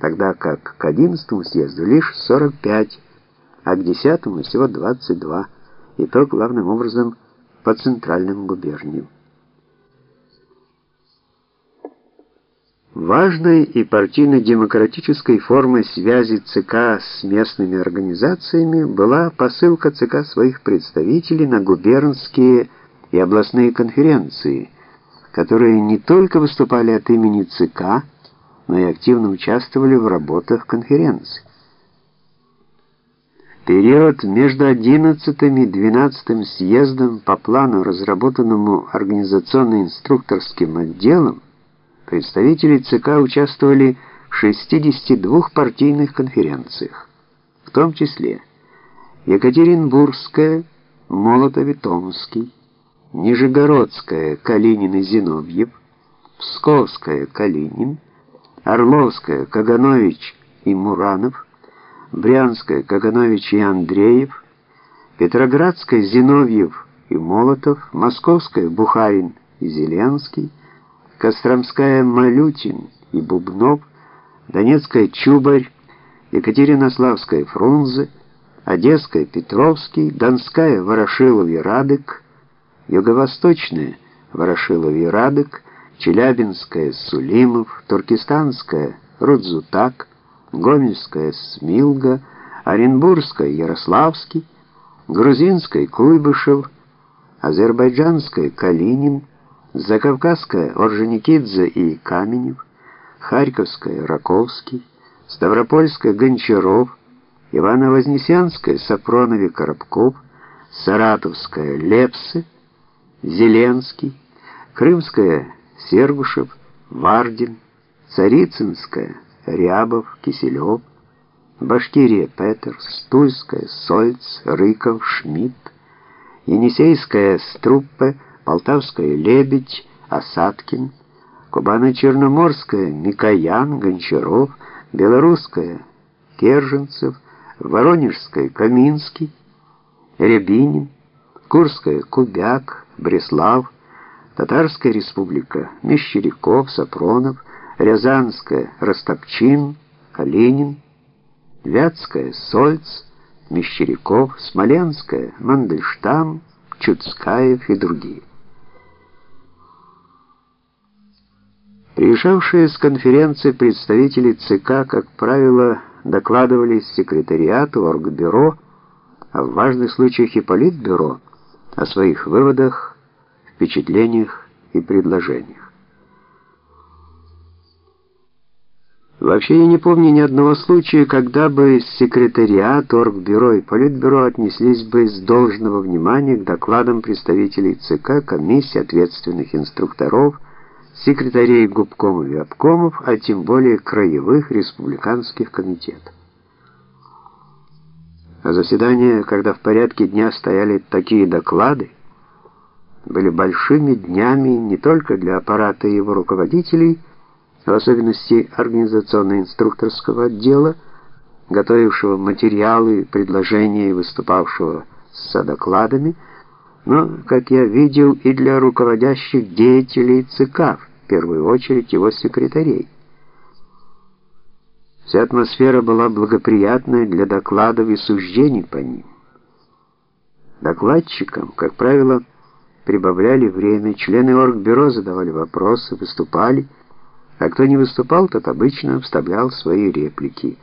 тогда как к 11 съезду лишь 45, а к 10 всего 22, и то главным образом по центральным губерниям. Важной и партийно-демократической формой связи ЦК с местными организациями была посылка ЦК своих представителей на губернские и областные конференции, которые не только выступали от имени ЦК, но и активно участвовали в работах конференции. В период между 11 и 12 съездом по плану, разработанному организационно-инструкторским отделом, представители ЦК участвовали в 62 партийных конференциях, в том числе Екатеринбургская, Молотов и Томский, Нижегородская, Калинин и Зиновьев, Псковская, Калинин, Орловская, Каганович и Муранов, Брянская, Каганович и Андреев, Петроградская, Зиновьев и Молотов, Московская, Бухарин и Зеленский, Костромская, Малютин и Бубнов, Донецкая, Чубарь, Екатеринославская, Фрунзе, Одесская, Петровский, Донская, Ворошилов и Радык, Юго-Восточная, Ворошилов и Радык, Челябинская, Сулимов, Туркестанская, Рудзутак, Гомельская, Смилга, Оренбургская, Ярославский, Грузинская, Куйбышев, Азербайджанская, Калинин, Закавказская, Орджоникидзе и Каменев, Харьковская, Раковский, Ставропольская, Гончаров, Ивано-Вознесенская, Сапронове, Коробков, Саратовская, Лепсы, Зеленский, Крымская, Сергушев, Вардин, Царицынская, Рябов, Киселев, Башкирия, Петерс, Тульская, Сольц, Рыков, Шмидт, Енисейская, Струппе, Полтавская, Лебедь, Осадкин, Кубано-Черноморская, Микоян, Гончаров, Белорусская, Керженцев, Воронежская, Каминский, Рябинин, Курская, Кубяк, Бреслав, Татарская республика, Мещеряков, Сапронов, Рязанская, Ростопчин, Калинин, Вятская, Сольц, Мещеряков, Смоленская, Мандельштам, Чудскаев и другие. Приезжавшие с конференции представители ЦК, как правило, докладывали секретариату, оргбюро, а в важных случаях и политбюро о своих выводах впечатлениях и предложениях. Вообще я не помню ни одного случая, когда бы секретариат, оргбюро и политбюро отнеслись бы с должного внимания к докладам представителей ЦК, комиссии, ответственных инструкторов, секретарей губкомов и обкомов, а тем более краевых республиканских комитетов. А заседания, когда в порядке дня стояли такие доклады, были большими днями не только для аппарата и его руководителей, в особенности организационно-инструкторского отдела, готовившего материалы, предложения и выступавшего с докладами, но, как я видел, и для руководящих деятелей ЦК, в первую очередь его секретарей. Вся атмосфера была благоприятной для докладов и суждений по ним. Докладчикам, как правило, прибавляли время, члены оргбюро задавали вопросы, выступали, а кто не выступал, тот обычно вставлял свои реплики.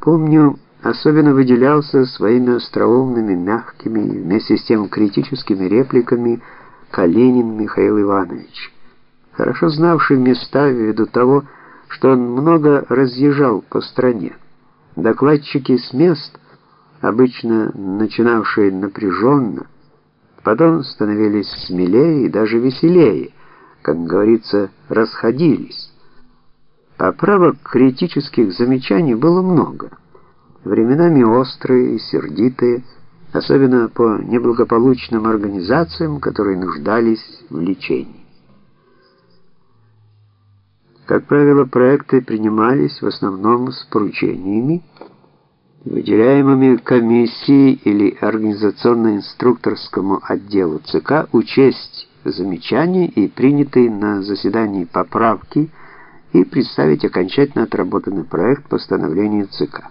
Помню, особенно выделялся своими остроумными, мягкими, вместе с тем критическими репликами Калинин Михаил Иванович, хорошо знавший места ввиду того, что он много разъезжал по стране. Докладчики с мест, обычно начинавшие напряженно, Потом становились смелее и даже веселее, как говорится, расходились. Поправок критических замечаний было много, временами острые и сердитые, особенно по неблагополучным организациям, которые нуждались в лечении. Как правило, проекты принимались в основном с поручениями, выделяемыми комиссией или организационно-инструкторскому отделу ЦК учесть замечания и принятые на заседании поправки и представить окончательно отработанный проект постановления ЦК.